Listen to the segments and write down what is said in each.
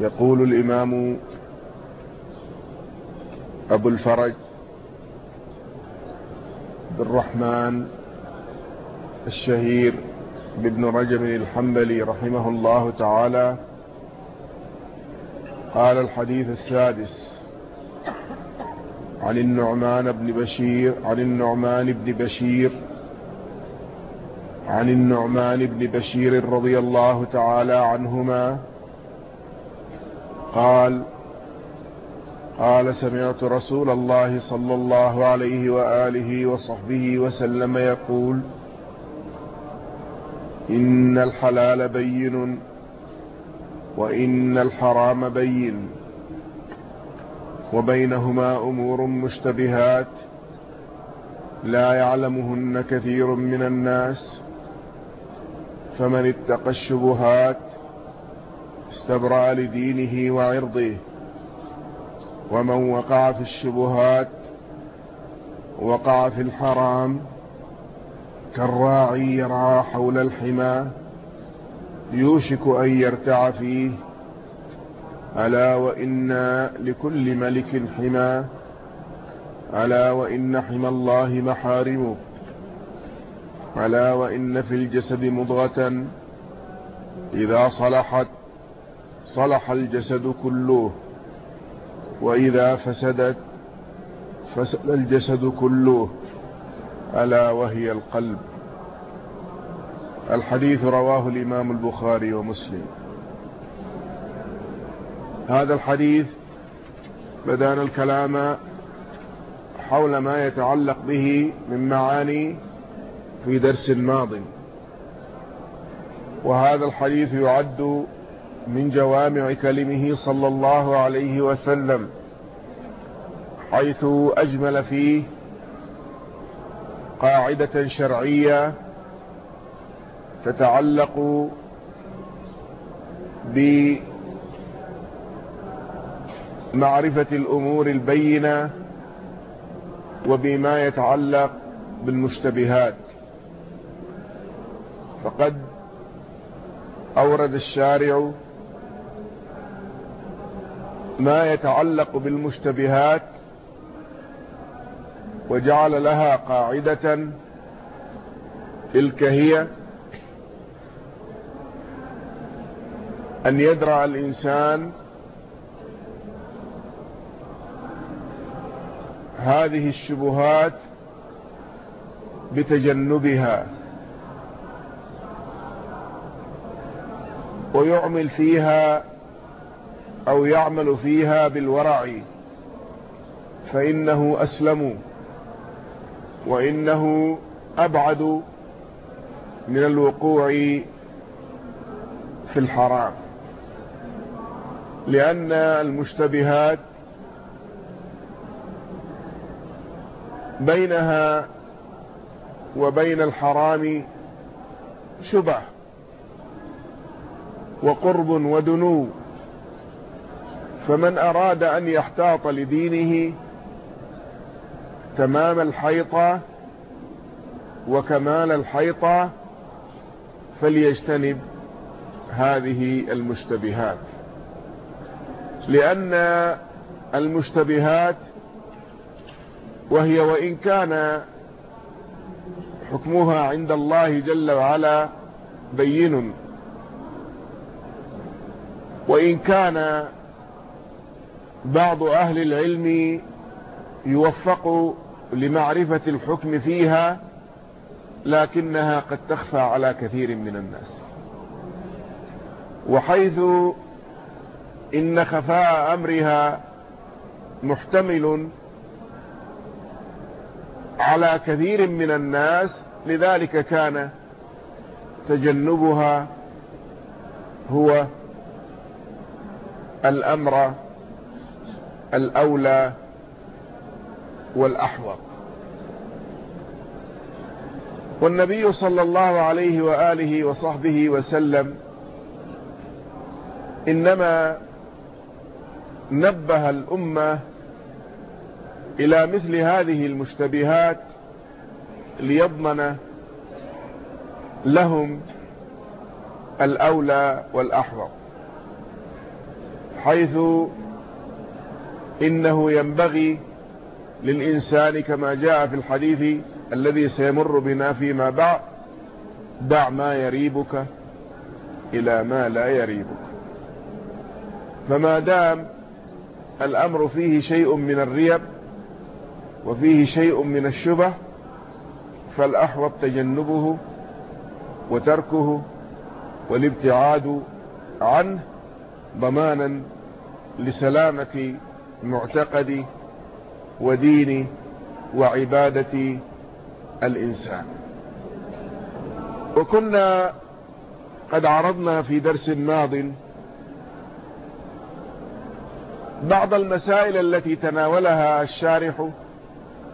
يقول الإمام أبو الفرج عبد الرحمن الشهير بابن رجب الحنبلي رحمه الله تعالى قال الحديث السادس عن النعمان بن بشير عن النعمان بن بشير عن النعمان بن بشير رضي الله تعالى عنهما قال قال سمعت رسول الله صلى الله عليه وآله وصحبه وسلم يقول إن الحلال بين وإن الحرام بين وبينهما أمور مشتبهات لا يعلمهن كثير من الناس فمن اتقى الشبهات استبرأ لدينه وعرضه. ومن وقع في الشبهات وقع في الحرام كالراعي يرعى حول الحمى يوشك أن يرتع فيه. ألا وإن لكل ملك حمى ألا وإن حمى الله محارمه. ألا وإن في الجسد مضغة إذا صلحت صلح الجسد كله. وإذا فسدت فسد الجسد كله. ألا وهي القلب. الحديث رواه الإمام البخاري ومسلم. هذا الحديث بدأنا الكلام حول ما يتعلق به من معاني في درس ماض. وهذا الحديث يعد من جوامع كلمه صلى الله عليه وسلم حيث أجمل فيه قاعدة شرعية تتعلق بمعرفة الأمور البينة وبما يتعلق بالمشتبهات. فقد أورد الشارع ما يتعلق بالمشتبهات وجعل لها قاعدة تلك هي أن يدرع الإنسان هذه الشبهات بتجنبها ويعمل فيها أو يعمل فيها بالورع فإنه أسلم وإنه أبعد من الوقوع في الحرام. لأن المشتبهات بينها وبين الحرام شبه وقرب ودنو. فمن أراد أن يحتاط لدينه تمام الحيطة وكمال الحيطة فليجتنب هذه المشتبهات لأن المشتبهات وهي وإن كان حكمها عند الله جل وعلا بين وإن كان بعض أهل العلم يوفق لمعرفة الحكم فيها لكنها قد تخفى على كثير من الناس. وحيث إن خفاء أمرها محتمل على كثير من الناس لذلك كان تجنبها هو الأمر الأولى والأحوط. والنبي صلى الله عليه وآله وصحبه وسلم إنما نبه الأمة إلى مثل هذه المشتبهات ليضمن لهم الأولى والأحوط حيث إنه ينبغي للإنسان كما جاء في الحديث الذي سيمر بنا فيما بعد دع ما يريبك إلى ما لا يريبك. فما دام الأمر فيه شيء من الريب وفيه شيء من الشبه فالأحوط تجنبه وتركه والابتعاد عنه ضمانا لسلامة معتقد ودين وعبادة الإنسان. وكنا قد عرضنا في درس ماض بعض المسائل التي تناولها الشارح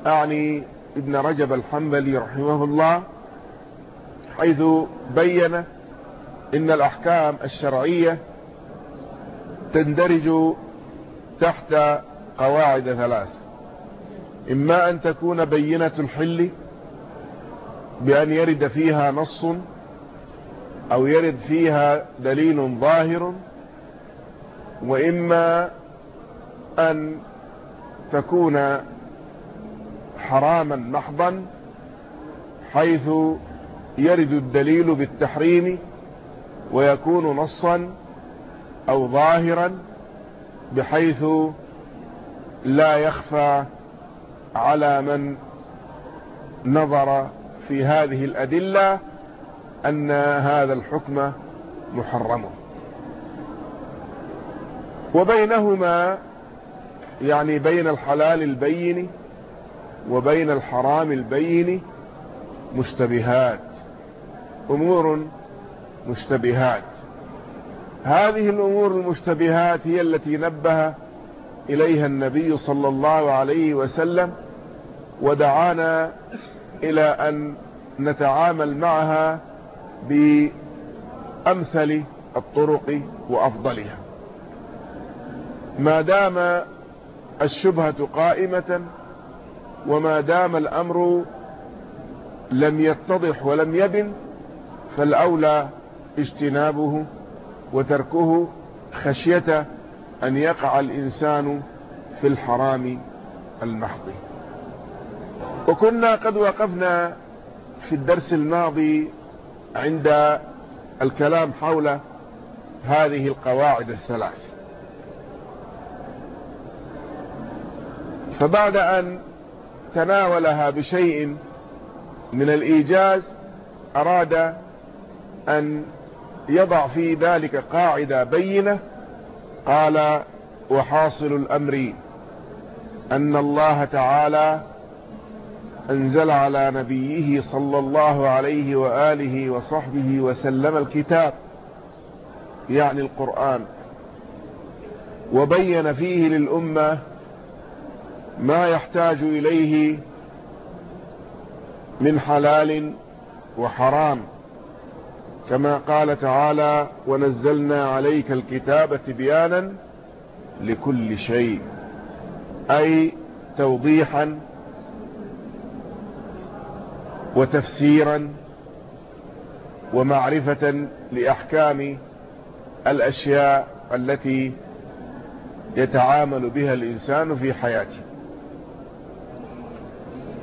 أعني ابن رجب الحنبلي رحمه الله حيث بين إن الأحكام الشرعية تندرج تحت قواعد ثلاث. إما أن تكون بينة الحل بأن يرد فيها نص أو يرد فيها دليل ظاهر وإما أن تكون حراما محضا حيث يرد الدليل بالتحريم ويكون نصا أو ظاهرا بحيث لا يخفى على من نظر في هذه الأدلة أن هذا الحكم محرم. وبينهما يعني بين الحلال البين وبين الحرام البين مشتبهات أمور مشتبهات. هذه الأمور المشتبهات هي التي نبه إليها النبي صلى الله عليه وسلم ودعانا إلى أن نتعامل معها بأمثل الطرق وأفضلها. ما دام الشبهة قائمة وما دام الأمر لم يتضح ولم يبن فالأولى اجتنابه. وتركه خشية أن يقع الإنسان في الحرام المحض. وكنا قد وقفنا في الدرس الماضي عند الكلام حول هذه القواعد الثلاث. فبعد أن تناولها بشيء من الإيجاز أراد أن يضع في ذلك قاعدة بينة قال وحاصل الأمر أن الله تعالى أنزل على نبيه صلى الله عليه وآله وصحبه وسلم الكتاب يعني القرآن وبين فيه للأمة ما يحتاج إليه من حلال وحرام كما قال تعالى ونزلنا عليك الكتاب تبيانا لكل شيء أي توضيحا وتفسيرا ومعرفة لأحكام الأشياء التي يتعامل بها الإنسان في حياته.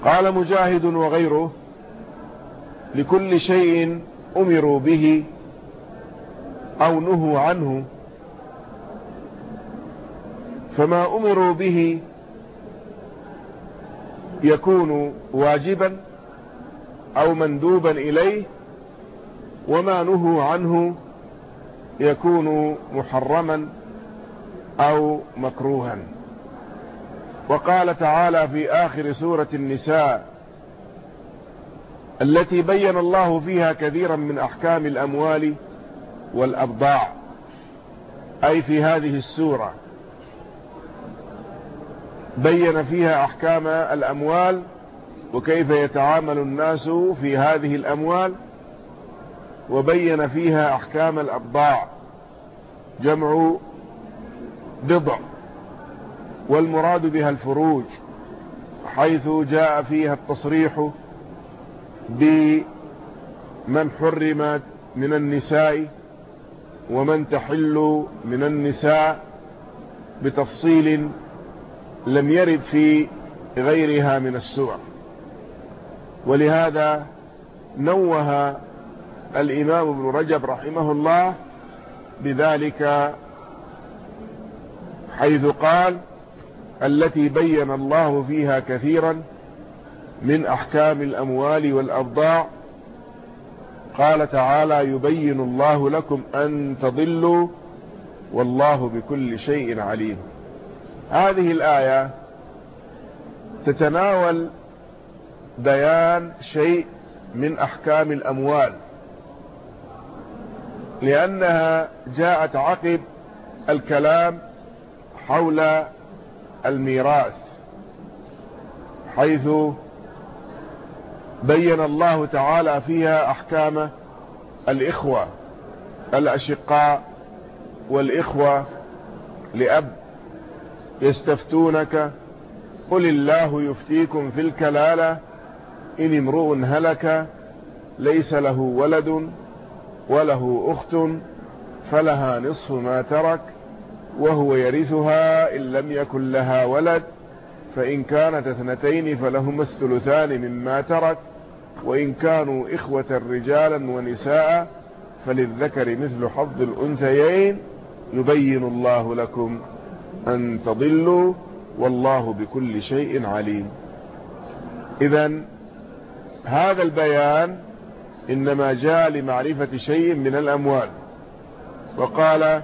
قال مجاهد وغيره لكل شيء أمروا به أو نهوا عنه. فما أمروا به يكون واجبا أو مندوبا إليه وما نهوا عنه يكون محرما أو مكروها. وقال تعالى في آخر سورة النساء التي بين الله فيها كثيرا من أحكام الأموال والأبضاع أي في هذه السورة. بين فيها أحكام الأموال وكيف يتعامل الناس في هذه الأموال وبين فيها أحكام الأبضاع جمع بضع والمراد بها الفروج حيث جاء فيها التصريح بمن حرمت من النساء ومن تحل من النساء بتفصيل لم يرد في غيرها من السور. ولهذا نوه الإمام ابن رجب رحمه الله بذلك حيث قال التي بين الله فيها كثيرا من أحكام الأموال والأبضاع قال تعالى يبين الله لكم أن تضلوا والله بكل شيء عليم. هذه الآية تتناول بيان شيء من أحكام الأموال لأنها جاءت عقب الكلام حول الميراث حيث بين الله تعالى فيها أحكام الإخوة الأشقاء والإخوة لأب يستفتونك قل الله يفتيكم في الكلالة إن امرؤ هلك ليس له ولد وله أخت فلها نصف ما ترك وهو يرثها إن لم يكن لها ولد فإن كانت اثنتين فلهما الثلثان مما ترك وإن كانوا إخوة رجالا ونساء فللذكر مثل حظ الأنثيين يبين الله لكم أن تضلوا والله بكل شيء عليم. إذا هذا البيان إنما جاء لمعرفة شيء من الأموال. وقال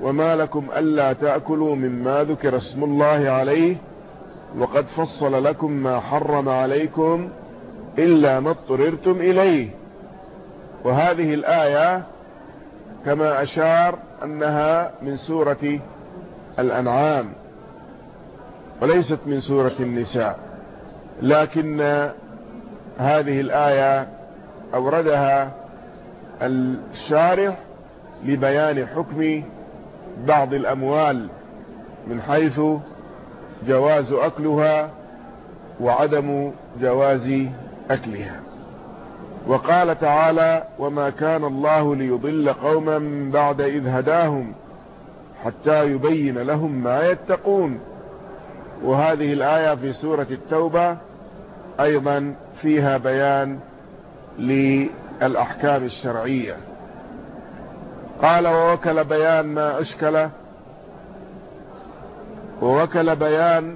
وما لكم ألا تأكلوا مما ذكر اسم الله عليه وقد فصل لكم ما حرم عليكم إلا ما اضطررتم إليه. وهذه الآية كما أشار أنها من سورة الأنعام وليست من سورة النساء لكن هذه الآية أوردها الشارح لبيان حكم بعض الأموال من حيث جواز أكلها وعدم جواز أكلها. وقال تعالى وما كان الله ليضل قوما بعد إذ هداهم حتى يبين لهم ما يتقون وهذه الآية في سورة التوبة أيضا فيها بيان للأحكام الشرعية. قال ووكل بيان ما أشكل ووكل بيان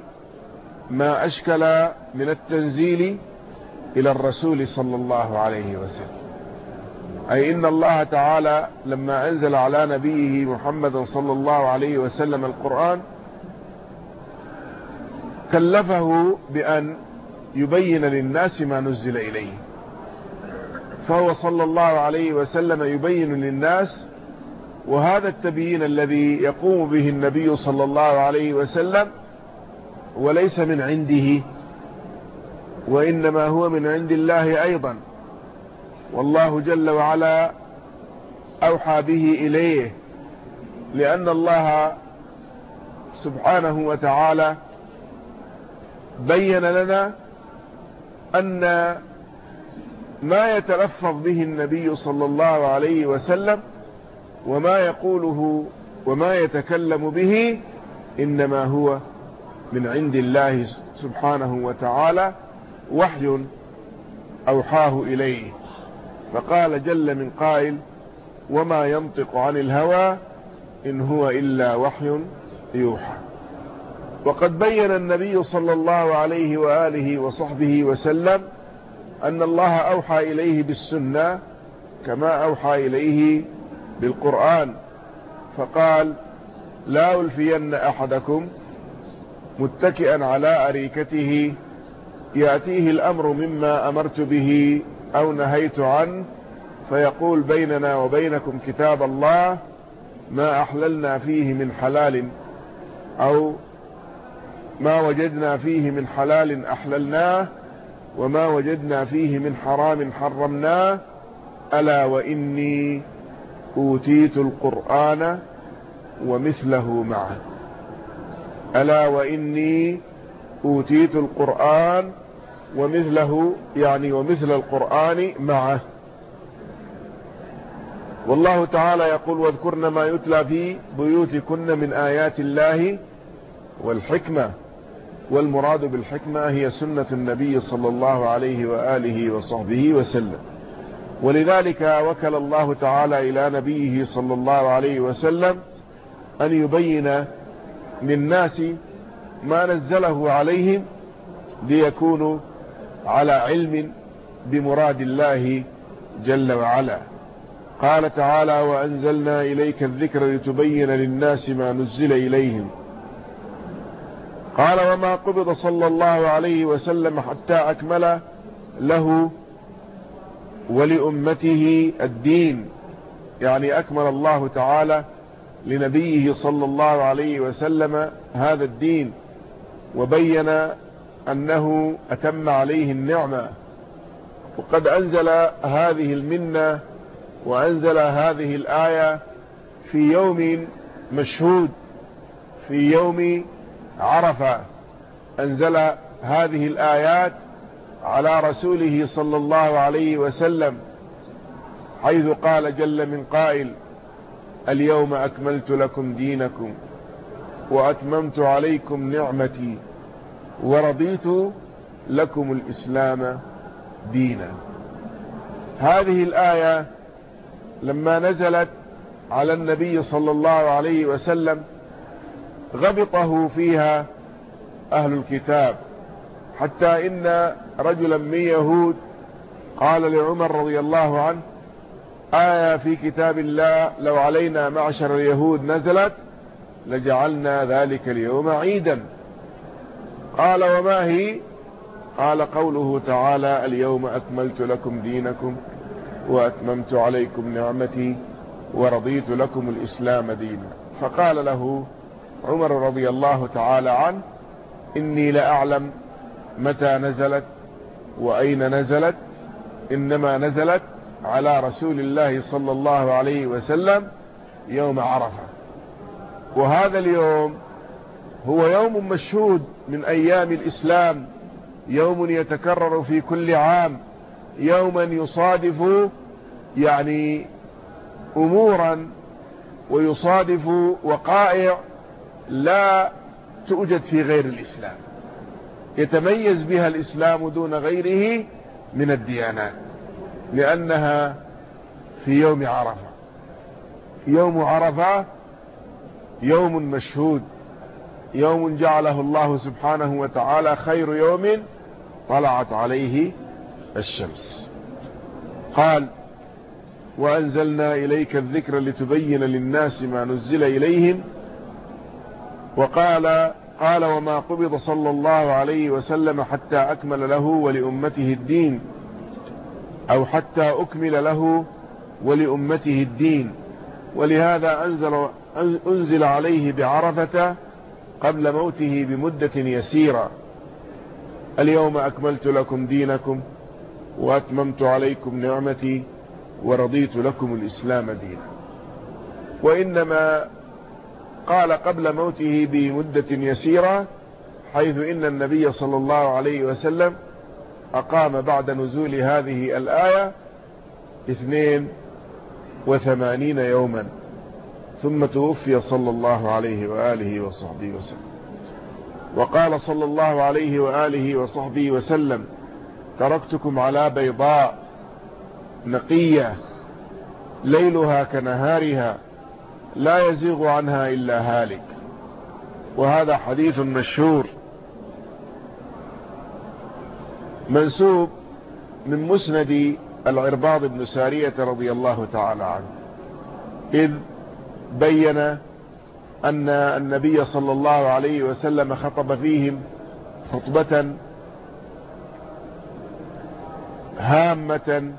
ما أشكل من التنزيل إلى الرسول صلى الله عليه وسلم. أي إن الله تعالى لما أنزل على نبيه محمد صلى الله عليه وسلم القرآن كلفه بأن يبين للناس ما نزل إليه. فهو صلى الله عليه وسلم يبين للناس وهذا التبيين الذي يقوم به النبي صلى الله عليه وسلم وليس من عنده وإنما هو من عند الله أيضا. والله جل وعلا أوحى به إليه لأن الله سبحانه وتعالى بين لنا أن ما يتلفظ به النبي صلى الله عليه وسلم وما يقوله وما يتكلم به إنما هو من عند الله سبحانه وتعالى وحي أوحاه إليه. فقال جل من قائل وما ينطق عن الهوى إن هو إلا وحي يوحى. وقد بين النبي صلى الله عليه وآله وصحبه وسلم أن الله أوحى إليه بالسنة كما أوحى إليه بالقرآن فقال لا ألفين أحدكم متكئا على أريكته يأتيه الأمر مما أمرت به أو نهيت عنه فيقول بيننا وبينكم كتاب الله ما أحللنا فيه من حلال أو ما وجدنا فيه من حلال أحللناه وما وجدنا فيه من حرام حرمناه ألا وإني أوتيت القرآن ومثله معه. ألا وإني أوتيت القرآن ومثله يعني ومثل القرآن معه. والله تعالى يقول واذكرن ما يتلى في بيوتكن من آيات الله والحكمة. والمراد بالحكمة هي سنة النبي صلى الله عليه وآله وصحبه وسلم. ولذلك وكل الله تعالى إلى نبيه صلى الله عليه وسلم أن يبين للناس ما نزله عليهم ليكونوا على علم بمراد الله جل وعلا. قال تعالى وأنزلنا إليك الذكر لتبين للناس ما نزل إليهم. قال وما قبض صلى الله عليه وسلم حتى أكمل له ولأمته الدين. يعني أكمل الله تعالى لنبيه صلى الله عليه وسلم هذا الدين وبين أنه أتم عليه النعمة. وقد أنزل هذه المنة وأنزل هذه الآية في يوم مشهود في يوم عرفة. أنزل هذه الآيات على رسوله صلى الله عليه وسلم حيث قال جل من قائل اليوم أكملت لكم دينكم وأتممت عليكم نعمتي ورضيت لكم الإسلام دينا. هذه الآية لما نزلت على النبي صلى الله عليه وسلم غبطه فيها أهل الكتاب حتى إن رجلا من يهود قال لعمر رضي الله عنه آية في كتاب الله لو علينا معشر اليهود نزلت لجعلنا ذلك اليوم عيدا. قال وما هي؟ قال قوله تعالى اليوم أكملت لكم دينكم وأتممت عليكم نعمتي ورضيت لكم الإسلام دينا. فقال له عمر رضي الله تعالى عنه إني لأعلم متى نزلت وأين نزلت؟ إنما نزلت على رسول الله صلى الله عليه وسلم يوم عرفة. وهذا اليوم هو يوم مشهود من أيام الإسلام. يوم يتكرر في كل عام. يوما يصادف يعني أمورا ويصادف وقائع لا توجد في غير الإسلام. يتميز بها الإسلام دون غيره من الديانات لأنها في يوم عرفة. يوم عرفة يوم مشهود يوم جعله الله سبحانه وتعالى خير يوم طلعت عليه الشمس. قال وأنزلنا إليك الذكر لتبين للناس ما نزل إليهم وقال قال وما قبض صلى الله عليه وسلم حتى أكمل له ولأمته الدين أو حتى أكمل له ولأمته الدين. ولهذا أنزل, أنزل عليه بعرفة قبل موته بمدة يسيرة. اليوم أكملت لكم دينكم وأتممت عليكم نعمتي ورضيت لكم الإسلام دينا. وإنما قال قبل موته بمدة يسيرة حيث إن النبي صلى الله عليه وسلم أقام بعد نزول هذه الآية اثنين وثمانين يوما ثم توفي صلى الله عليه وآله وصحبه وسلم. وقال صلى الله عليه وآله وصحبه وسلم تركتكم على بيضاء نقية ليلها كنهارها لا يزيغ عنها إلا هالك. وهذا حديث مشهور. منسوب من مسند العرباض بن سارية رضي الله تعالى عنه. إذ بين أن النبي صلى الله عليه وسلم خطب فيهم خطبة هامة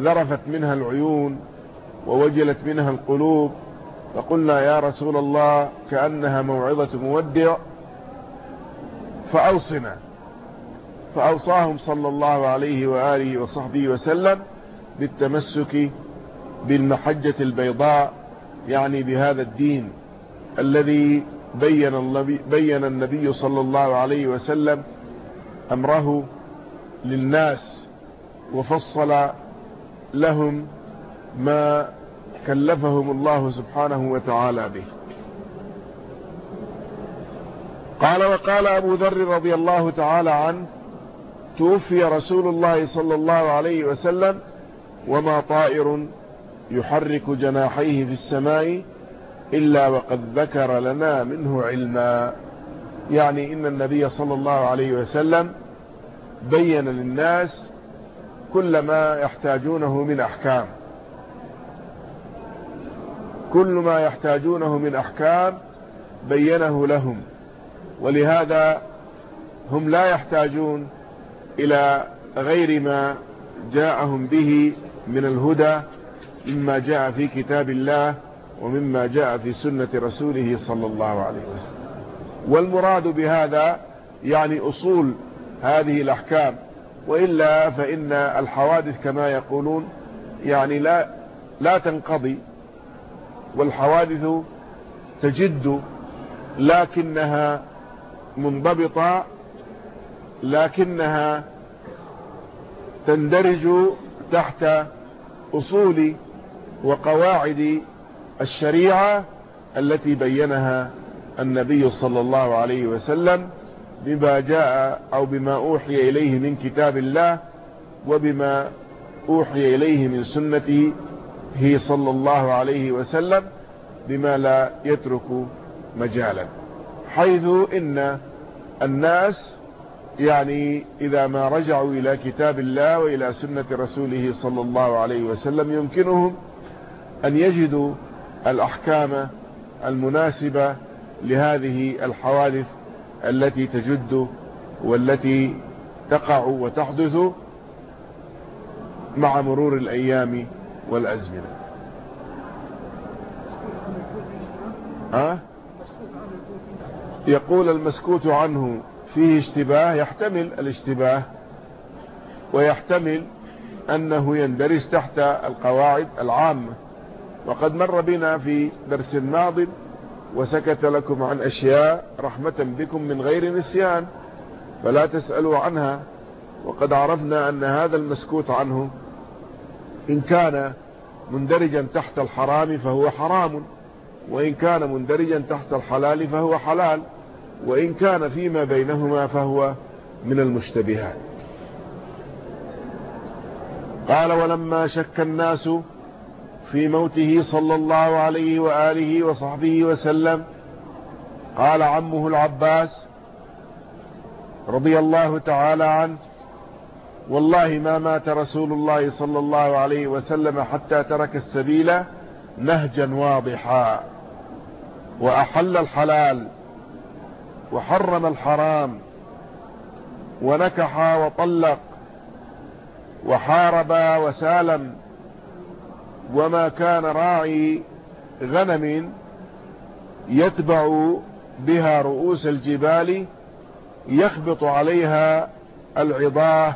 ذرفت منها العيون ووجلت منها القلوب فقلنا يا رسول الله كأنها موعظة مودع فأوصنا. فأوصاهم صلى الله عليه وآله وصحبه وسلم بالتمسك بالمحجة البيضاء يعني بهذا الدين الذي بين, بين النبي صلى الله عليه وسلم أمره للناس وفصل لهم ما كلفهم الله سبحانه وتعالى به. قال وقال أبو ذر رضي الله تعالى عنه توفي رسول الله صلى الله عليه وسلم وما طائر يحرك جناحيه في السماء إلا وقد ذكر لنا منه علما. يعني إن النبي صلى الله عليه وسلم بين للناس كل ما يحتاجونه من أحكام. كل ما يحتاجونه من أحكام بينه لهم ولهذا هم لا يحتاجون إلى غير ما جاءهم به من الهدى مما جاء في كتاب الله ومما جاء في سنة رسوله صلى الله عليه وسلم. والمراد بهذا يعني أصول هذه الأحكام وإلا فإن الحوادث كما يقولون يعني لا لا تنقضي والحوادث تجد لكنها منضبطة لكنها تندرج تحت أصول وقواعد الشريعة التي بينها النبي صلى الله عليه وسلم بما جاء أو بما أوحي إليه من كتاب الله وبما أوحي إليه من سنته صلى الله عليه وسلم بما لا يترك مجالا. حيث إن الناس يعني إذا ما رجعوا إلى كتاب الله وإلى سنة رسوله صلى الله عليه وسلم يمكنهم أن يجدوا الأحكام المناسبة لهذه الحوادث التي تجد والتي تقع وتحدث مع مرور الأيام والأزمنة. أه؟ يقول المسكوت عنه فيه اشتباه يحتمل الاشتباه ويحتمل أنه يندرج تحت القواعد العامة. وقد مر بنا في درس ماض وسكت لكم عن أشياء رحمة بكم من غير نسيان فلا تسألوا عنها. وقد عرفنا أن هذا المسكوت عنه إن كان مندرجا تحت الحرام فهو حرام وإن كان مندرجا تحت الحلال فهو حلال وإن كان فيما بينهما فهو من المشتبهات. قال ولما شك الناس في موته صلى الله عليه وآله وصحبه وسلم قال عمه العباس رضي الله تعالى عنه والله ما مات رسول الله صلى الله عليه وسلم حتى ترك السبيل نهجا واضحا. وأحل الحلال وحرم الحرام ونكح وطلق وحارب وسالم وما كان راعي غنم يتبع بها رؤوس الجبال يخبط عليها العضاه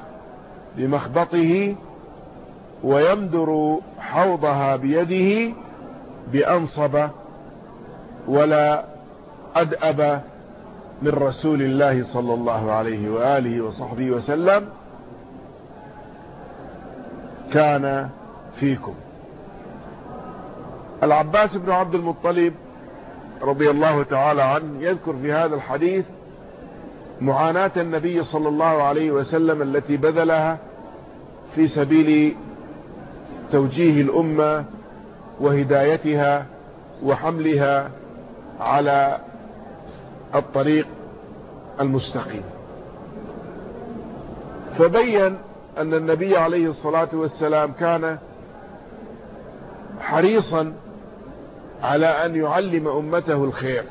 بمخبطه ويمدر حوضها بيده بأنصب ولا أدأب من رسول الله صلى الله عليه وآله وصحبه وسلم كان فيكم. العباس بن عبد المطلب رضي الله تعالى عنه يذكر في هذا الحديث معاناة النبي صلى الله عليه وسلم التي بذلها في سبيل توجيه الأمة وهدايتها وحملها على الطريق المستقيم. فبين أن النبي عليه الصلاة والسلام كان حريصا على أن يعلم أمته الخير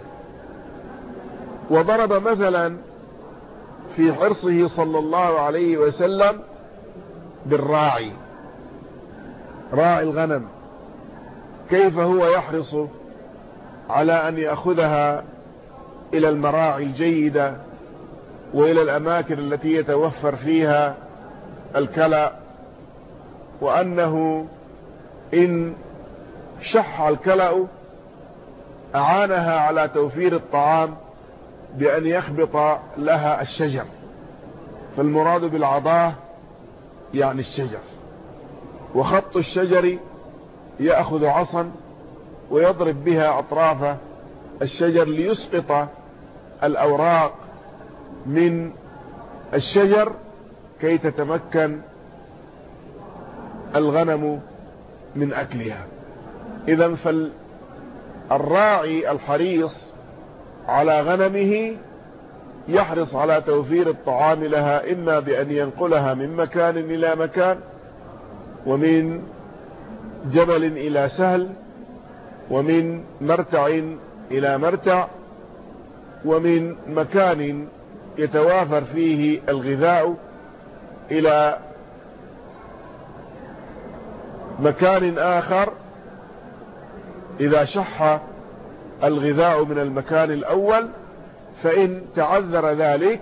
وضرب مثلا في حرصه صلى الله عليه وسلم بالراعي راعي الغنم. كيف هو يحرص على أن يأخذها إلى المراعي الجيدة وإلى الأماكن التي يتوفر فيها الكلى؟ وأنه إن شح الكلأ أعانها على توفير الطعام بأن يخبط لها الشجر. فالمراد بالعضاة يعني الشجر. وخط الشجر يأخذ عصا ويضرب بها أطراف الشجر ليسقط الأوراق من الشجر كي تتمكن الغنم من أكلها. إذا فالراعي الحريص على غنمه يحرص على توفير الطعام لها إما بأن ينقلها من مكان إلى مكان ومن جبل إلى سهل ومن مرتع إلى مرتع ومن مكان يتوافر فيه الغذاء إلى مكان آخر إذا شح الغذاء من المكان الأول فإن تعذر ذلك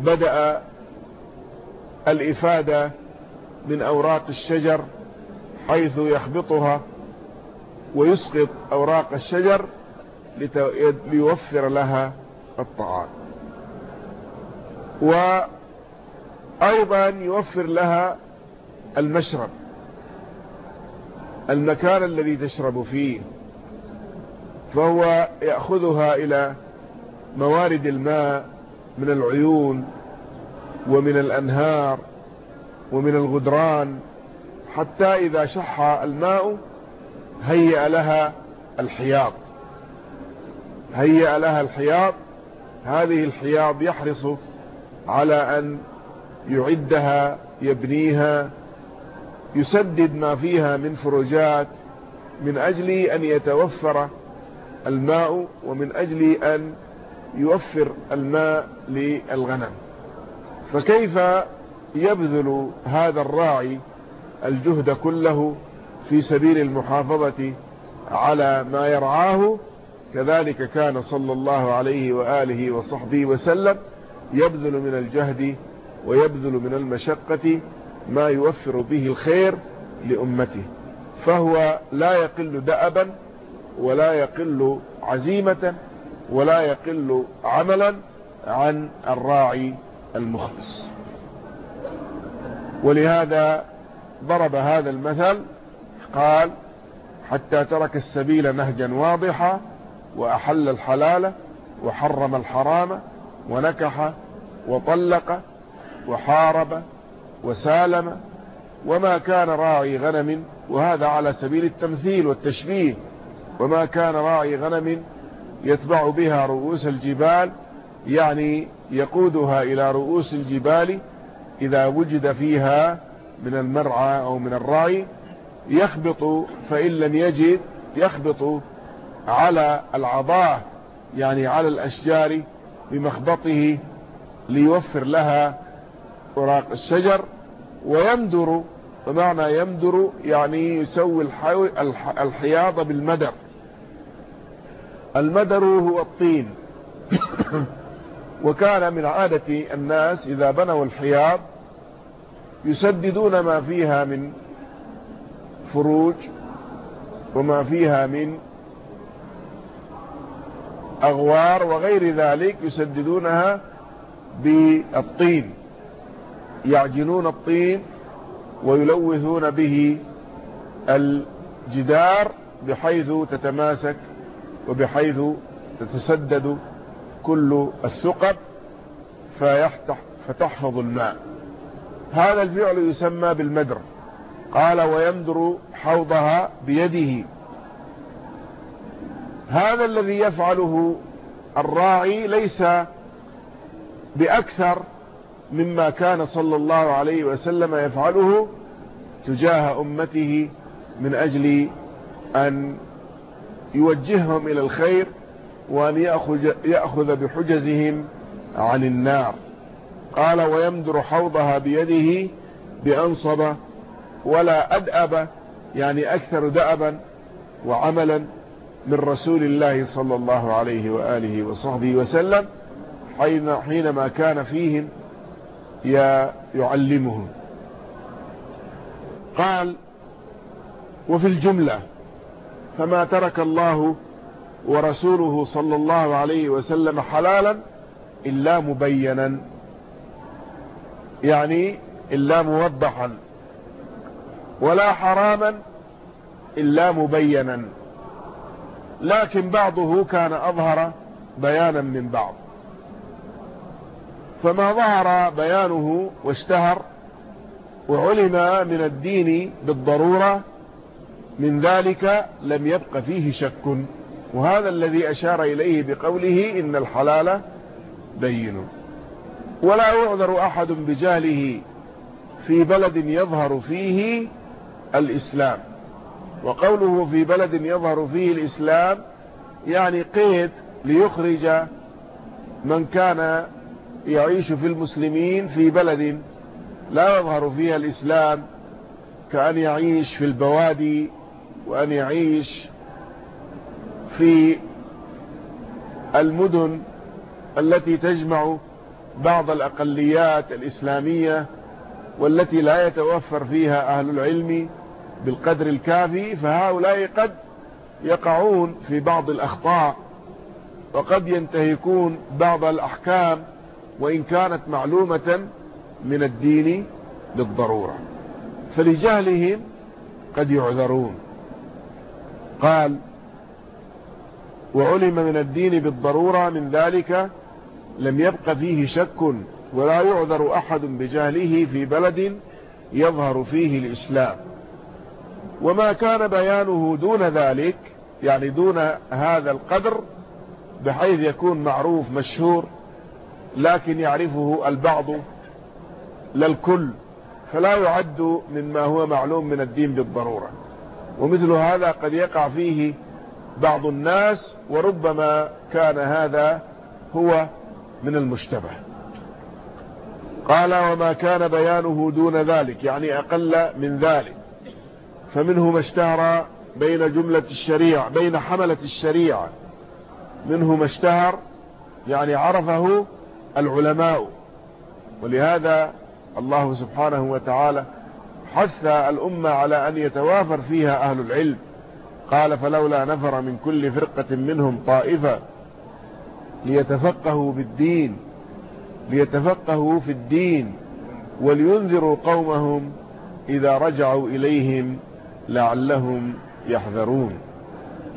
بدأ الإفادة من أوراق الشجر حيث يخبطها ويسقط أوراق الشجر ليوفر لها الطعام. وأيضا يوفر لها المشرب المكان الذي تشرب فيه. فهو يأخذها إلى موارد الماء من العيون ومن الأنهار ومن الغدران حتى إذا شح الماء هيأ لها الحياض هيأ لها الحياض هذه الحياض يحرص على أن يعدها يبنيها يسدد ما فيها من فروجات من أجل أن يتوفر الماء ومن أجل أن يوفر الماء للغنم. فكيف يبذل هذا الراعي الجهد كله في سبيل المحافظة على ما يرعاه؟ كذلك كان صلى الله عليه وآله وصحبه وسلم يبذل من الجهد ويبذل من المشقة ما يوفر به الخير لأمته. فهو لا يقل دأبا ولا يقل عزيمة ولا يقل عملا عن الراعي المخلص. ولهذا ضرب هذا المثل قال حتى ترك السبيل نهجا واضحا وأحل الحلال وحرم الحرام ونكح وطلق وحارب وسالم وما كان راعي غنم. وهذا على سبيل التمثيل والتشبيه. وما كان راعي غنم يتبع بها رؤوس الجبال يعني يقودها إلى رؤوس الجبال إذا وجد فيها من المرعى أو من الراعي يخبط فإن لم يجد يخبط على العضاء يعني على الأشجار بمخبطه ليوفر لها أوراق الشجر ويمدر بمعنى يمدر يعني يسوي الحياض بالمدر. المدر هو الطين. وكان من عادة الناس إذا بنوا الحياض يسددون ما فيها من فروج وما فيها من أغوار وغير ذلك يسددونها بالطين. يعجنون الطين ويلوثون به الجدار بحيث تتماسك وبحيث تتسدد كل الثقب فتحفظ الماء. هذا الفعل يسمى بالمدر. قال ويمدر حوضها بيده. هذا الذي يفعله الراعي ليس بأكثر مما كان صلى الله عليه وسلم يفعله تجاه أمته من أجل أن يوجههم إلى الخير وأن يأخذ, يأخذ بحجزهم عن النار. قال ويمدر حوضها بيده بأنصب ولا أدأب يعني أكثر دأبا وعملا من رسول الله صلى الله عليه وآله وصحبه وسلم حين حينما كان فيهم يعلمهم. قال وفي الجملة فما ترك الله ورسوله صلى الله عليه وسلم حلالا إلا مبينا. يعني إلا موضحا ولا حراما إلا مبينا. لكن بعضه كان أظهر بيانا من بعض. فما ظهر بيانه واشتهر وعلم من الدين بالضرورة من ذلك لم يبق فيه شك. وهذا الذي أشار إليه بقوله إن الحلال بين. ولا يعذر أحد بجهله في بلد يظهر فيه الإسلام. وقوله في بلد يظهر فيه الإسلام يعني قيد ليخرج من كان يعيش في المسلمين في بلد لا يظهر فيها الإسلام كأن يعيش في البوادي وأن يعيش في المدن التي تجمع بعض الأقليات الإسلامية والتي لا يتوفر فيها أهل العلم بالقدر الكافي فهؤلاء قد يقعون في بعض الأخطاء وقد ينتهكون بعض الأحكام وإن كانت معلومة من الدين بالضرورة فلجهلهم قد يعذرون. قال وعلم من الدين بالضرورة من ذلك لم يبق فيه شك ولا يعذر أحد بجهله في بلد يظهر فيه الإسلام. وما كان بيانه دون ذلك يعني دون هذا القدر بحيث يكون معروف مشهور لكن يعرفه البعض لا الكل فلا يعد مما هو معلوم من الدين بالضرورة. ومثل هذا قد يقع فيه بعض الناس وربما كان هذا هو من المشتبه. قال وما كان بيانه دون ذلك. يعني أقل من ذلك. فمنه ما اشتهر بين جملة الشريعة بين حملة الشريعة. منه ما اشتهر يعني عرفه العلماء. ولهذا الله سبحانه وتعالى حث الأمة على أن يتوافر فيها أهل العلم. قال فلولا نفر من كل فرقة منهم طائفة ليتفقهوا بالدين ليتفقهوا في الدين ولينذروا قومهم إذا رجعوا إليهم لعلهم يحذرون.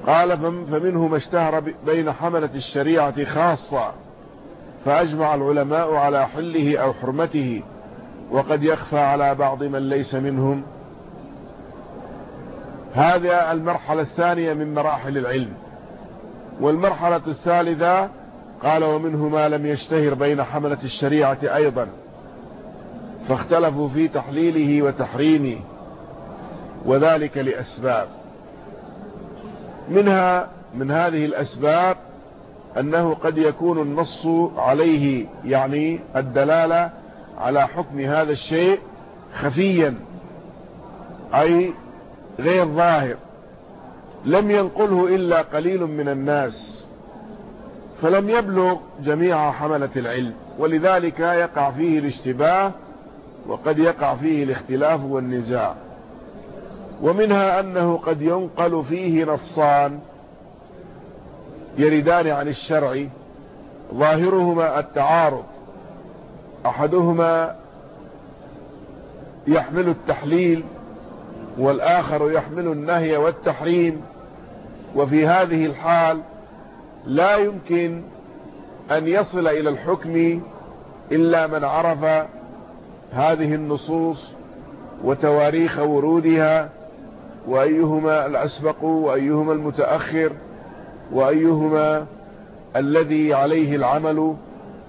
قال فمنه ما اشتهر بين حملة الشريعة خاصة فأجمع العلماء على حله أو حرمته وقد يخفى على بعض من ليس منهم. هذا المرحلة الثانية من مراحل العلم. والمرحلة الثالثة قال ومنه ما لم يشتهر بين حملة الشريعة أيضا. فاختلفوا في تحليله وتحريمه. وذلك لأسباب. منها من هذه الأسباب أنه قد يكون النص عليه يعني الدلالة على حكم هذا الشيء خفيا أي غير ظاهر. لم ينقله إلا قليل من الناس فلم يبلغ جميع حملة العلم. ولذلك يقع فيه الاشتباه وقد يقع فيه الاختلاف والنزاع. ومنها أنه قد ينقل فيه نصان يردان عن الشرع ظاهرهما التعارض. أحدهما يحمل التحليل والآخر يحمل النهي والتحريم وفي هذه الحال لا يمكن أن يصل إلى الحكم إلا من عرف هذه النصوص وتواريخ ورودها وأيهما الأسبق وأيهما المتأخر وأيهما الذي عليه العمل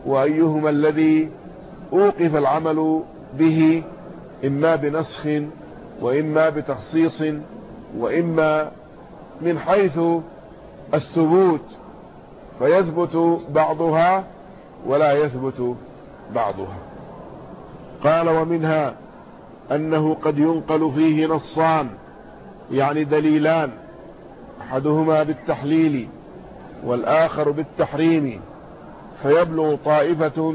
وأيهما الذي أوقف العمل به إما بنسخ وإما بتخصيص وإما من حيث الثبوت فيثبت بعضها ولا يثبت بعضها. قال ومنها أنه قد ينقل فيه نصان يعني دليلان أحدهما بالتحليل والآخر بالتحريم فيبلغ طائفة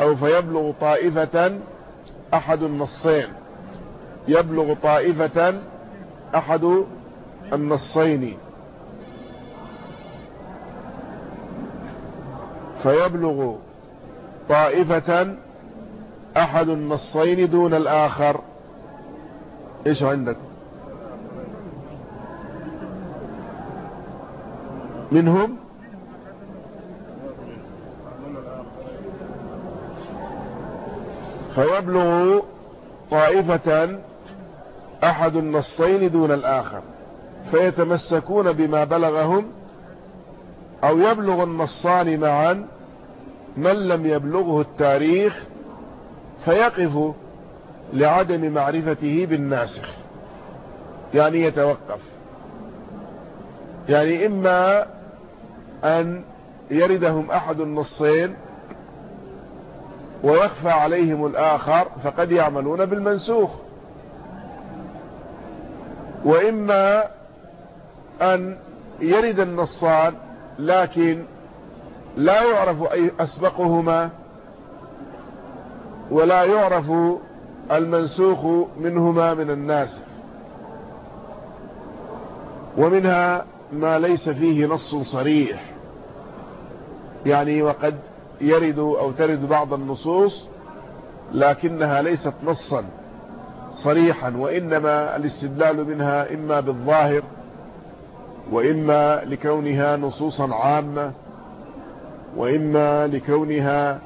أو فيبلغ طائفة أحد النصين. يبلغ طائفة أحد النصين. فيبلغ طائفة أحد النصين دون الآخر. إيش عندك؟ منهم فيبلغ طائفة أحد النصين دون الآخر فيتمسكون بما بلغهم أو يبلغ النصان معا من لم يبلغه التاريخ فيقف لعدم معرفته بالناسخ يعني يتوقف يعني إما أن يردهم أحد النصين ويخفى عليهم الآخر فقد يعملون بالمنسوخ. وإما أن يرد النصان لكن لا يعرف أسبقهما ولا يعرف المنسوخ منهما من الناس. ومنها ما ليس فيه نص صريح. يعني وقد يرد أو ترد بعض النصوص لكنها ليست نصا صريحا وإنما الاستدلال منها إما بالظاهر وإما لكونها نصوصا عامة وإما لكونها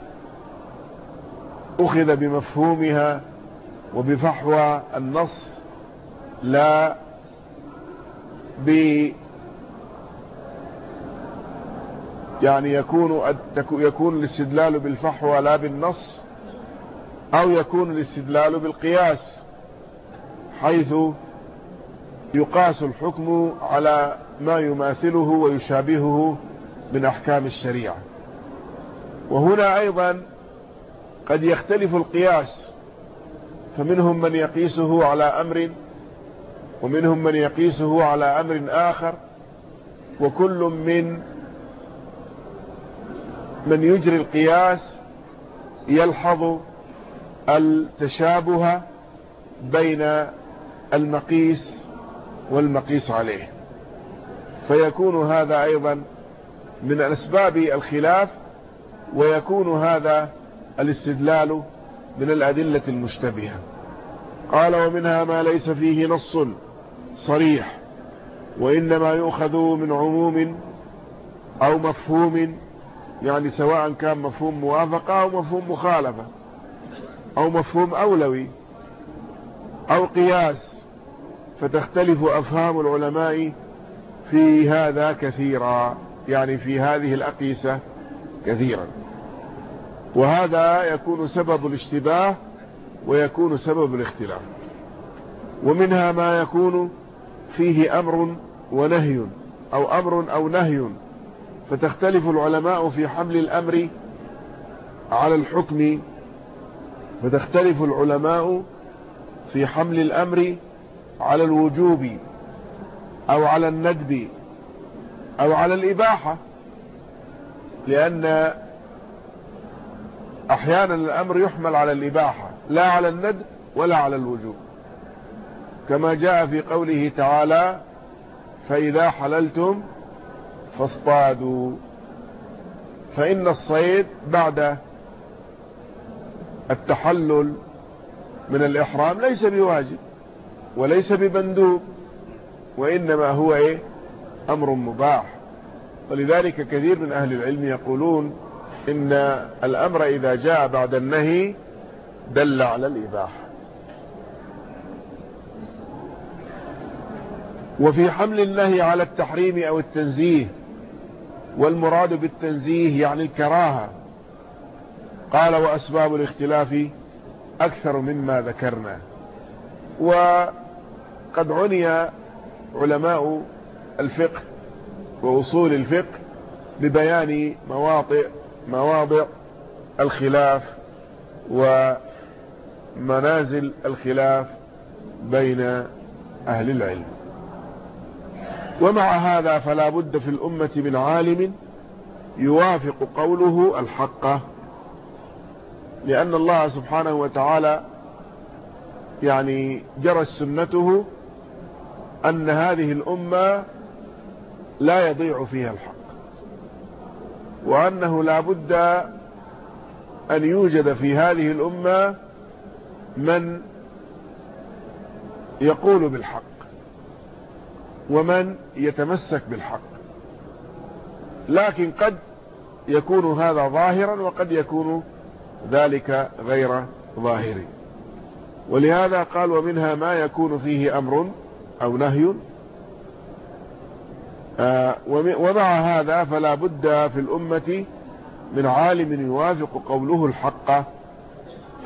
أخذ بمفهومها وبفحوى النص لا ب يعني يكون يكون الاستدلال بالفحوى لا بالنص أو يكون الاستدلال بالقياس حيث يقاس الحكم على ما يماثله ويشابهه من أحكام الشريعة. وهنا أيضا قد يختلف القياس فمنهم من يقيسه على أمر ومنهم من يقيسه على أمر آخر وكل من من يجري القياس يلحظ التشابه بين المقيس والمقيس عليه. فيكون هذا أيضا من الأسباب الخلاف ويكون هذا الاستدلال من الأدلة المشتبهة. قال ومنها ما ليس فيه نص صريح وإنما يؤخذ من عموم أو مفهوم يعني سواء كان مفهوم موافقة أو مفهوم مخالفة أو مفهوم أولوي أو قياس فتختلف أفهام العلماء في هذا كثيرا يعني في هذه الأقيسة كثيرا. وهذا يكون سبب الاشتباه ويكون سبب الاختلاف. ومنها ما يكون فيه أمر ونهي أو أمر أو نهي فتختلف العلماء في حمل الأمر على الحكم. فتختلف العلماء في حمل الأمر على الوجوب أو على الندب أو على الإباحة لأن أحيانا الأمر يحمل على الإباحة لا على الندب ولا على الوجوب. كما جاء في قوله تعالى فإذا حللتم فاصطادوا. فإن الصيد بعد التحلل من الإحرام ليس بواجب وليس ببندوب وإنما هو إيه؟ أمر مباح. ولذلك كثير من أهل العلم يقولون إن الأمر إذا جاء بعد النهي دل على الإباحة. وفي حمل النهي على التحريم أو التنزيه والمراد بالتنزيه يعني الكراهة. قال وأسباب الاختلاف أكثر مما ذكرنا. وقد عني علماء الفقه وأصول الفقه ببيان مواطئ مواضع الخلاف ومنازل الخلاف بين أهل العلم. ومع هذا فلا بد في الأمة من عالم يوافق قوله الحق. لأن الله سبحانه وتعالى يعني جرت سنته أن هذه الأمة لا يضيع فيها الحق وأنه لا بد أن يوجد في هذه الأمة من يقول بالحق. ومن يتمسك بالحق. لكن قد يكون هذا ظاهرا وقد يكون ذلك غير ظاهر ولهذا قال ومنها ما يكون فيه أمر أو نهي. آه، ومع هذا فلا بد في الأمة من عالم يوافق قوله الحق.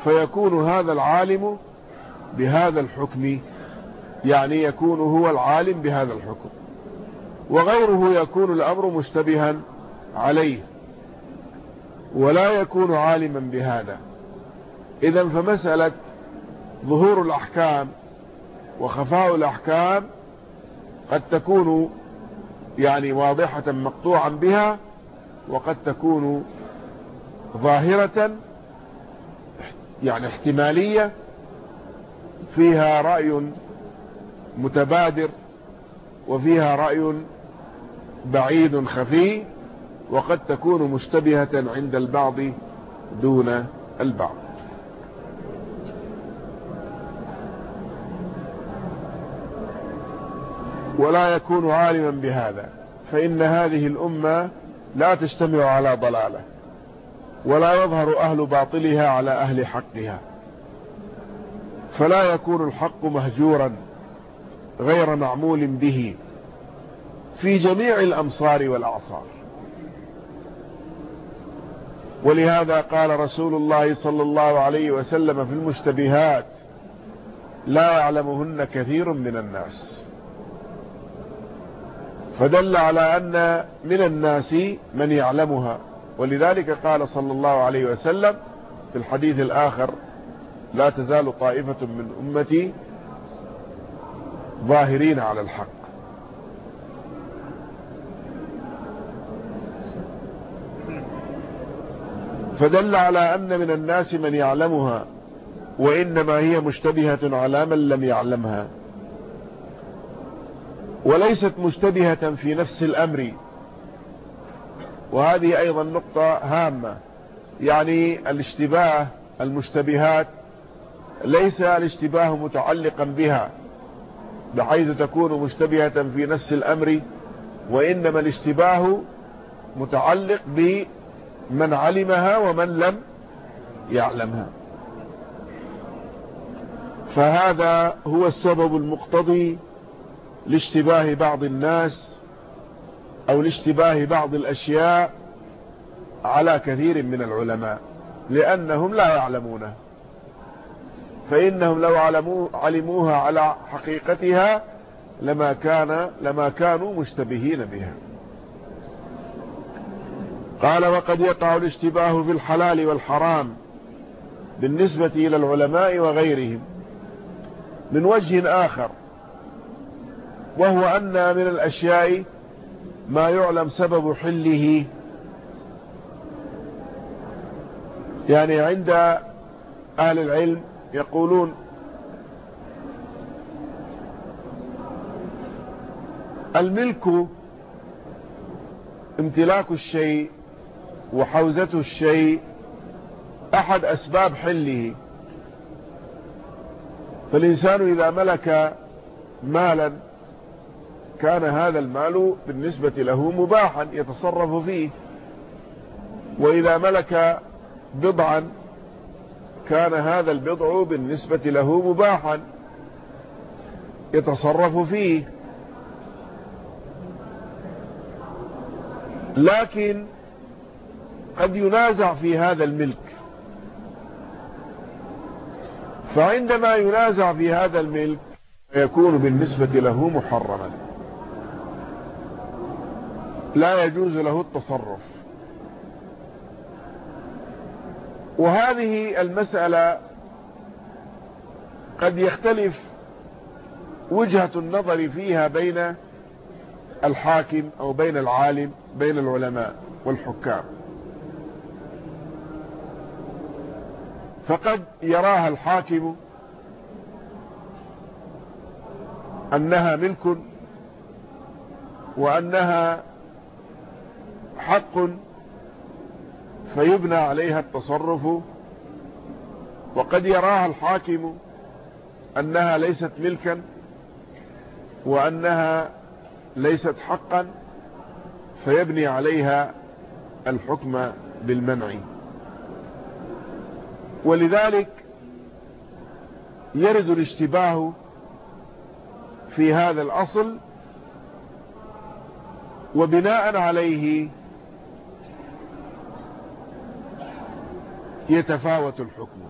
فيكون هذا العالم بهذا الحكم يعني يكون هو العالم بهذا الحكم. وغيره يكون الأمر مشتبها عليه ولا يكون عالما بهذا. إذا فمسألة ظهور الأحكام وخفاء الأحكام قد تكون يعني واضحة مقطوعا بها وقد تكون ظاهرة يعني احتمالية فيها رأي متبادر وفيها رأي بعيد خفي وقد تكون مشتبهة عند البعض دون البعض. ولا يكون عالما بهذا فإن هذه الأمة لا تجتمع على ضلالة ولا يظهر أهل باطلها على أهل حقها فلا يكون الحق مهجورا غير معمول به في جميع الأمصار والأعصار. ولهذا قال رسول الله صلى الله عليه وسلم في المشتبهات لا يعلمهن كثير من الناس. فدل على أن من الناس من يعلمها. ولذلك قال صلى الله عليه وسلم في الحديث الآخر لا تزال طائفة من أمتي ظاهرين على الحق. فدل على أن من الناس من يعلمها وإنما هي مشتبهة على من لم يعلمها. وليست مشتبهة في نفس الأمر. وهذه أيضا نقطة هامة. يعني الاشتباه المشتبهات ليس الاشتباه متعلقا بها. بحيث تكون مشتبهة في نفس الأمر وإنما الاشتباه متعلق بمن علمها ومن لم يعلمها. فهذا هو السبب المقتضي لاشتباه بعض الناس أو لاشتباه بعض الأشياء على كثير من العلماء لأنهم لا يعلمونه. فإنهم لو علموها على حقيقتها لما كان لما كانوا مشتبهين بها. قال وقد يقع الاشتباه في الحلال والحرام بالنسبة إلى العلماء وغيرهم من وجه آخر وهو أن من الأشياء ما يعلم سبب حله يعني عند أهل العلم يقولون الملك امتلاك الشيء وحوزة الشيء أحد أسباب حله. فالإنسان إذا ملك مالا كان هذا المال بالنسبة له مباحا يتصرف فيه. وإذا ملك بضعا كان هذا البضع بالنسبة له مباحا يتصرف فيه. لكن قد ينازع في هذا الملك. فعندما ينازع في هذا الملك يكون بالنسبة له محرما. لا يجوز له التصرف. وهذه المسألة قد يختلف وجهة النظر فيها بين الحاكم أو بين العالم بين العلماء والحكام. فقد يراها الحاكم أنها ملك وأنها حق فيبنى عليها التصرف وقد يراها الحاكم أنها ليست ملكا وأنها ليست حقا فيبني عليها الحكم بالمنع. ولذلك يرد الاشتباه في هذا الأصل وبناء عليه يتفاوت الحكم.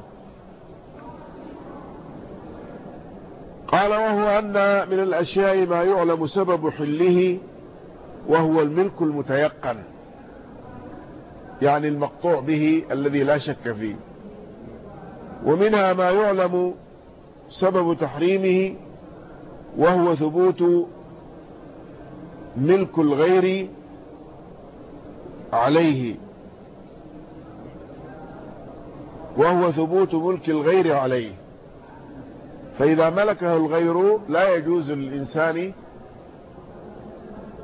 قال وهو أن من الأشياء ما يعلم سبب حله وهو الملك المتيقن يعني المقطوع به الذي لا شك فيه. ومنها ما يعلم سبب تحريمه وهو ثبوت ملك الغير عليه. وهو ثبوت ملك الغير عليه. فإذا ملكه الغير لا يجوز للإنسان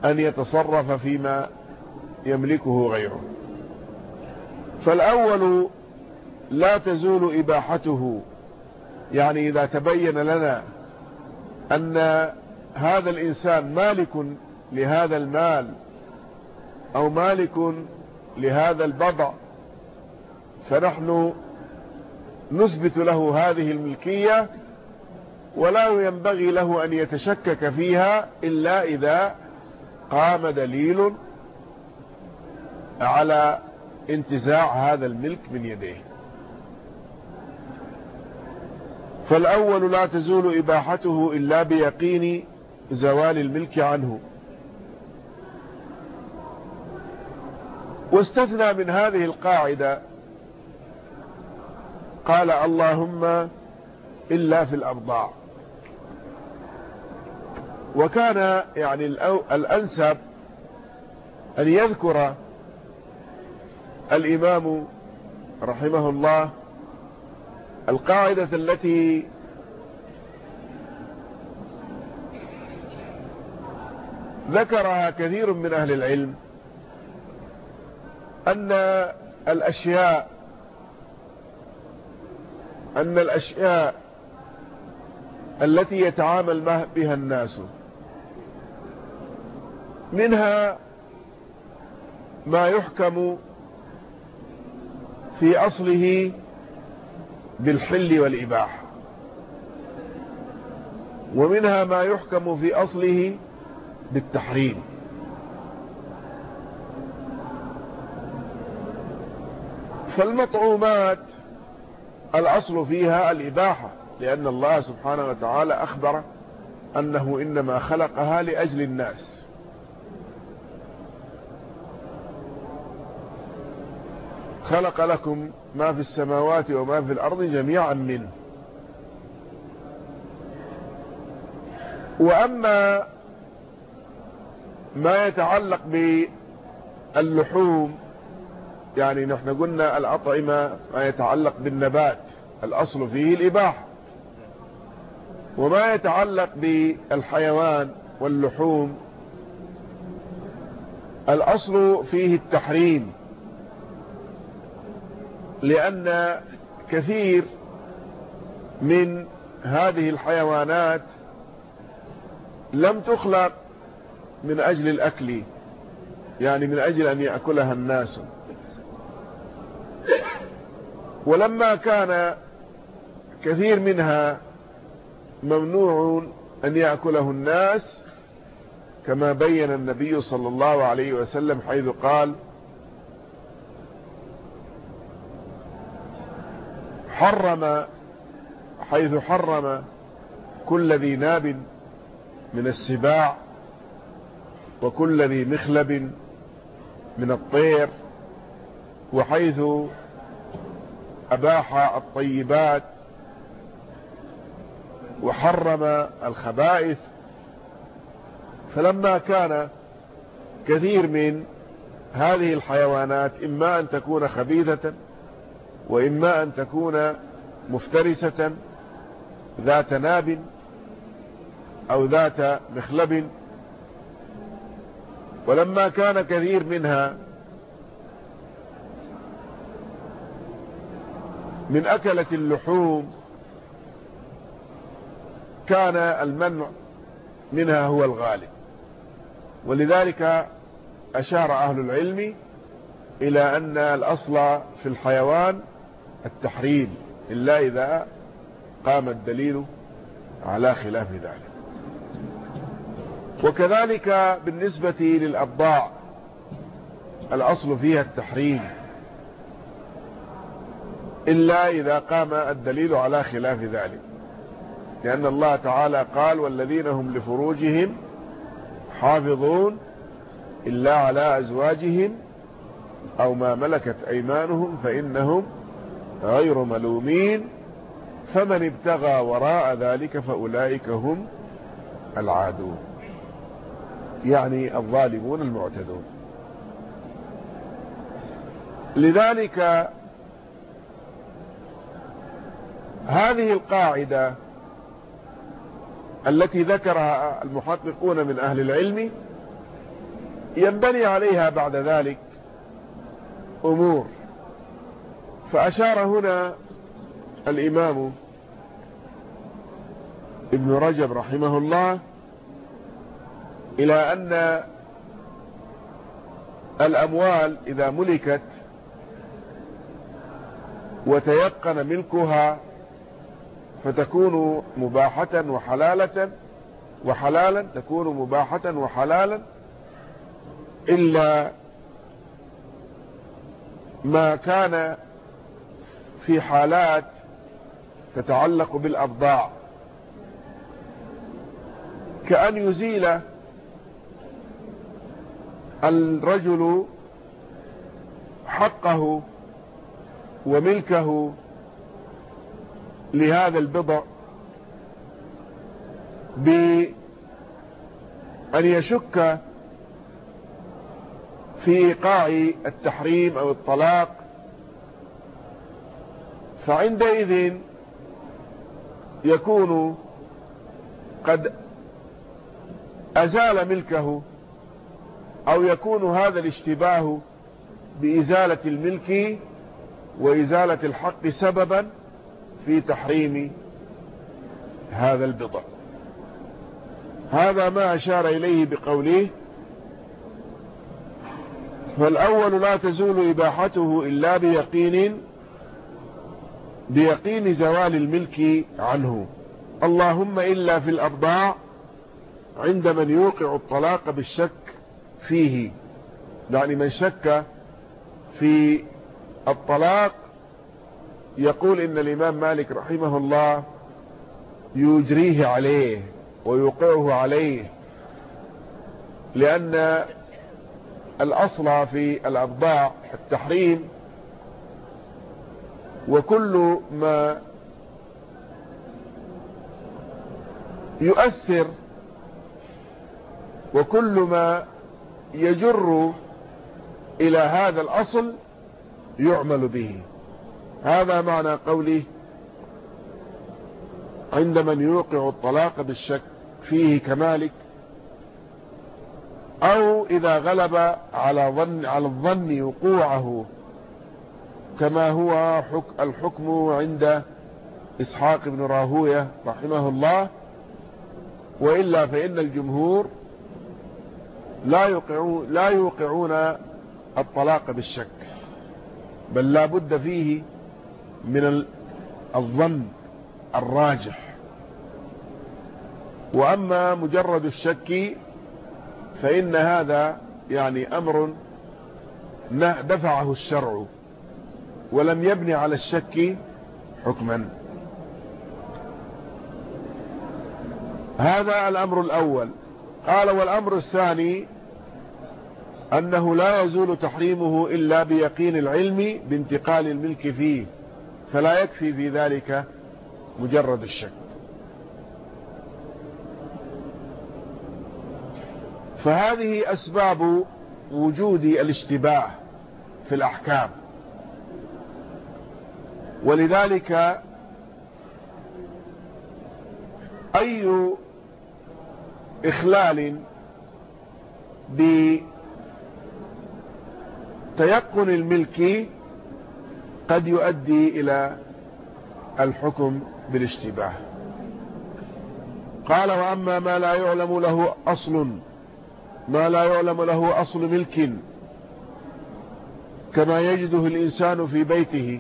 أن يتصرف فيما يملكه غيره. فالأول لا تزول إباحته. يعني إذا تبين لنا أن هذا الإنسان مالك لهذا المال أو مالك لهذا البضع فنحن نثبت له هذه الملكية ولا ينبغي له أن يتشكك فيها إلا إذا قام دليل على انتزاع هذا الملك من يديه. فالأول لا تزول إباحته إلا بيقين زوال الملك عنه. واستثنى من هذه القاعدة قال اللهم إلا في الأرضاع وكان يعني الأنسب أن يذكر الإمام رحمه الله القاعدة التي ذكرها كثير من أهل العلم أن الأشياء أن الأشياء التي يتعامل بها الناس منها ما يحكم في أصله بالحل والإباحة ومنها ما يحكم في أصله بالتحريم. فالمطعومات الأصل فيها الإباحة لأن الله سبحانه وتعالى أخبر أنه إنما خلقها لأجل الناس. خلق لكم ما في السماوات وما في الأرض جميعا منه. وأما ما يتعلق باللحوم يعني نحن قلنا الأطعمة ما يتعلق بالنبات الأصل فيه الإباحة. وما يتعلق بالحيوان واللحوم الأصل فيه التحريم. لأن كثير من هذه الحيوانات لم تخلق من أجل الأكل يعني من أجل أن يأكلها الناس. ولما كان كثير منها ممنوع أن يأكله الناس كما بين النبي صلى الله عليه وسلم حيث قال حرم حيث حرم كل ذي ناب من السباع وكل ذي مخلب من الطير وحيث أباح الطيبات وحرم الخبائث فلما كان كثير من هذه الحيوانات إما أن تكون خبيثة وإما أن تكون مفترسة ذات ناب أو ذات مخلب. ولما كان كثير منها من أكلة اللحوم كان المنع منها هو الغالب. ولذلك أشار أهل العلم إلى أن الأصل في الحيوان التحريم إلا إذا قام الدليل على خلاف ذلك. وكذلك بالنسبة للأبضاع الأصل فيها التحريم. إلا إذا قام الدليل على خلاف ذلك. لأن الله تعالى قال والذين هم لفروجهم حافظون إلا على أزواجهم أو ما ملكت أيمانهم فإنهم غير ملومين فمن ابتغى وراء ذلك فأولئك هم العادون. يعني الظالمون المعتدون. لذلك هذه القاعدة التي ذكرها المحققون من أهل العلم ينبني عليها بعد ذلك أمور. فأشار هنا الإمام ابن رجب رحمه الله إلى أن الأموال إذا ملكت وتيقن ملكها فتكون مباحة وحلالة وحلالا تكون مباحة وحلالا إلا ما كان في حالات تتعلق بالأبضاع. كأن يزيل الرجل حقه وملكه لهذا البضع بأن يشك في إيقاع التحريم أو الطلاق. فعندئذ يكون قد أزال ملكه أو يكون هذا الاشتباه بإزالة الملك وإزالة الحق سببا في تحريم هذا البضع هذا ما أشار إليه بقوله فالأول لا تزول إباحته إلا بيقين بيقين زوال الملك عنه. اللهم إلا في الأبضاع عند من يوقع الطلاق بالشك فيه. يعني من شك في الطلاق يقول إن الإمام مالك رحمه الله يجريه عليه ويوقعه عليه لأن الأصل في الأبضاع التحريم وكل ما يؤثر وكل ما يجر إلى هذا الأصل يعمل به. هذا معنى قوله عند من يوقع الطلاق بالشك فيه كمالك أو إذا غلب على ظن على الظن وقوعه كما هو الحكم عند إسحاق بن راهوية رحمه الله وإلا فإن الجمهور لا يوقعون, لا يوقعون الطلاق بالشك بل لا بد فيه من الظن الراجح. وأما مجرد الشك فإن هذا يعني أمر دفعه الشرع ولم يبني على الشك حكما. هذا الأمر الأول. قال والأمر الثاني أنه لا يزول تحريمه إلا بيقين العلم بانتقال الملك فيه. فلا يكفي في ذلك مجرد الشك. فهذه أسباب وجود الاشتباه في الأحكام. ولذلك أي إخلال بتيقن الملك قد يؤدي إلى الحكم ما لا يعلم له أصل ملك كما يجده الإنسان في بيته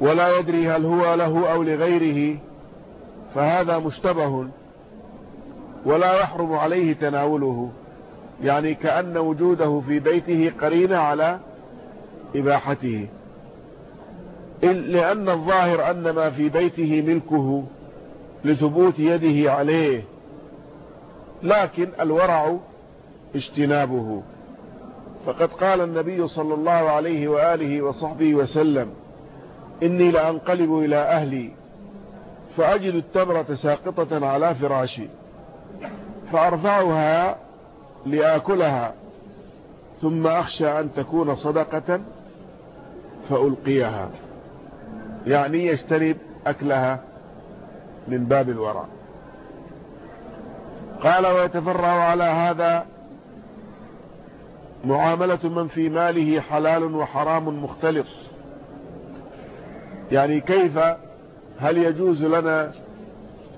ولا يدري هل هو له أو لغيره فهذا مشتبه ولا يحرم عليه تناوله. يعني كأن وجوده في بيته قرين على إباحته. لأن الظاهر أن ما في بيته ملكه لثبوت يده عليه. لكن الورع اجتنابه. فقد قال النبي صلى الله عليه وآله وصحبه وسلم إني لأنقلب إلى أهلي فأجد التمرة ساقطة على فراشي فأرفعها لآكلها ثم أخشى أن تكون صدقة فألقيها. يعني يجتنب أكلها من باب الورع قال ويتفرع على هذا معاملة من في ماله حلال وحرام مختلط يعني كيف هل يجوز لنا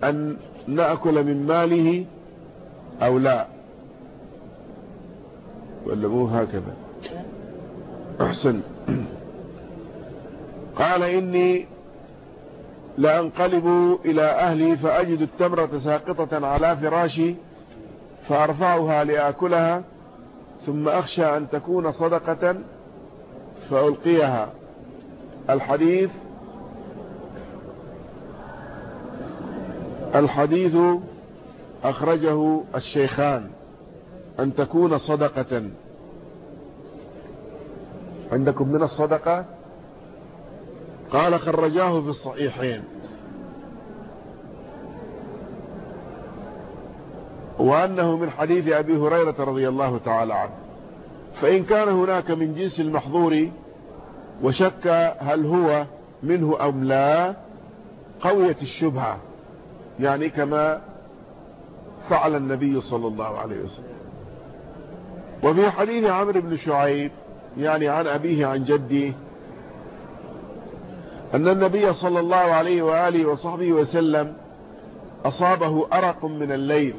أن نأكل من ماله أو لا؟ ولا مو هكذا؟ أحسن. قال إني لأنقلب إلى أهلي فأجد التمرة ساقطة على فراشي فأرفعها لآكلها ثم أخشى أن تكون صدقة فألقيها. الحديث الحديث أخرجه الشيخان أن تكون صدقة. عندكم من الصدقة؟ قال خرجاه في الصحيحين. وأنه من حديث أبي هريرة رضي الله تعالى عنه. فإن كان هناك من جنس المحظور وشك هل هو منه أم لا قوية الشبهة. يعني كما فعل النبي صلى الله عليه وسلم. وفي حديث عمرو بن شعيب يعني عن أبيه عن جدي أن النبي صلى الله عليه وآله وصحبه وسلم أصابه أرق من الليل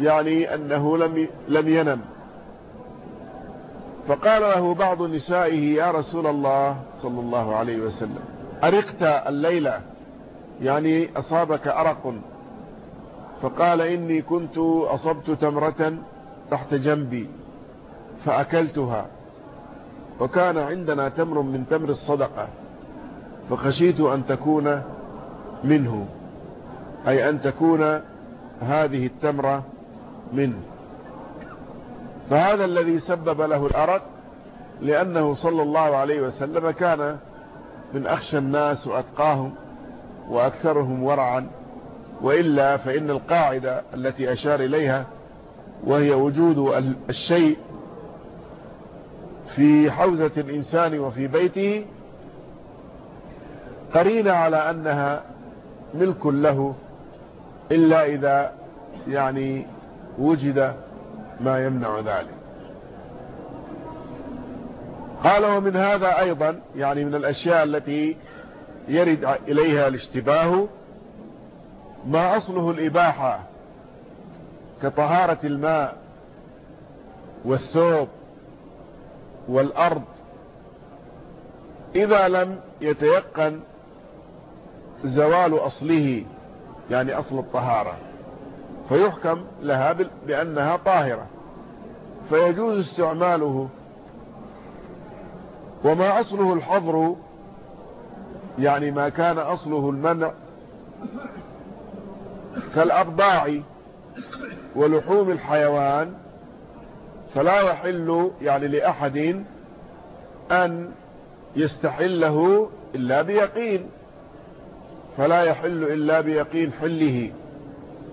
يعني أنه لم لم ينم. فقال له بعض نسائه يا رسول الله صلى الله عليه وسلم أرقت الليلة يعني أصابك أرق. فقال إني كنت أصبت تمرة تحت جنبي فأكلتها وكان عندنا تمر من تمر الصدقة. فخشيت أن تكون منه. أي أن تكون هذه التمرة منه. فهذا الذي سبب له الأرق لأنه صلى الله عليه وسلم كان من أخشى الناس وأتقاهم وأكثرهم ورعا. وإلا فإن القاعدة التي أشار إليها وهي وجود الشيء في حوزة الإنسان وفي بيته قرين على أنها ملك له إلا إذا يعني وجد ما يمنع ذلك. قال ومن هذا أيضا يعني من الأشياء التي يرد إليها الاشتباه ما أصله الإباحة كطهارة الماء والثوب والأرض إذا لم يتيقن زوال أصله يعني أصل الطهارة. فيحكم لها بأنها طاهرة. فيجوز استعماله. وما أصله الحظر يعني ما كان أصله المنع كالأبضاع ولحوم الحيوان فلا يحل يعني لأحد أن يستحله إلا بيقين. فلا يحل إلا بيقين حله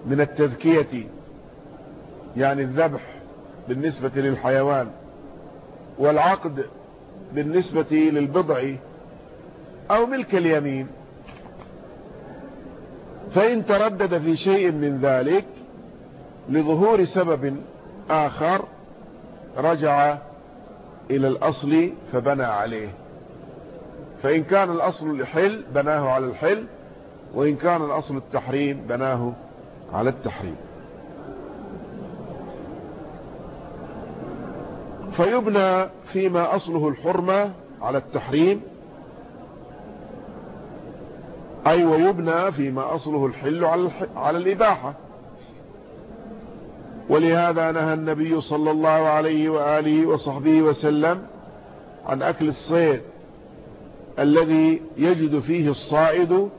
من التذكية يعني الذبح بالنسبة للحيوان والعقد بالنسبة للبضع أو ملك اليمين. فإن تردد في شيء من ذلك لظهور سبب آخر رجع إلى الأصل فبنى عليه. فإن كان الأصل الحل بناه على الحل وإن كان الأصل التحريم بناه على التحريم. فيبنى فيما أصله الحرمة على التحريم. أي ويبنى فيما أصله الحل على الإباحة. ولهذا نهى النبي صلى الله عليه وآله وصحبه وسلم عن أكل الصيد الذي يجد فيه الصائد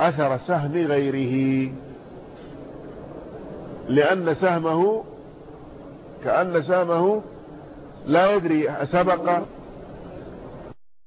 أثر سهم غيره. لأن سهمه كأن سهمه لا يدري سبق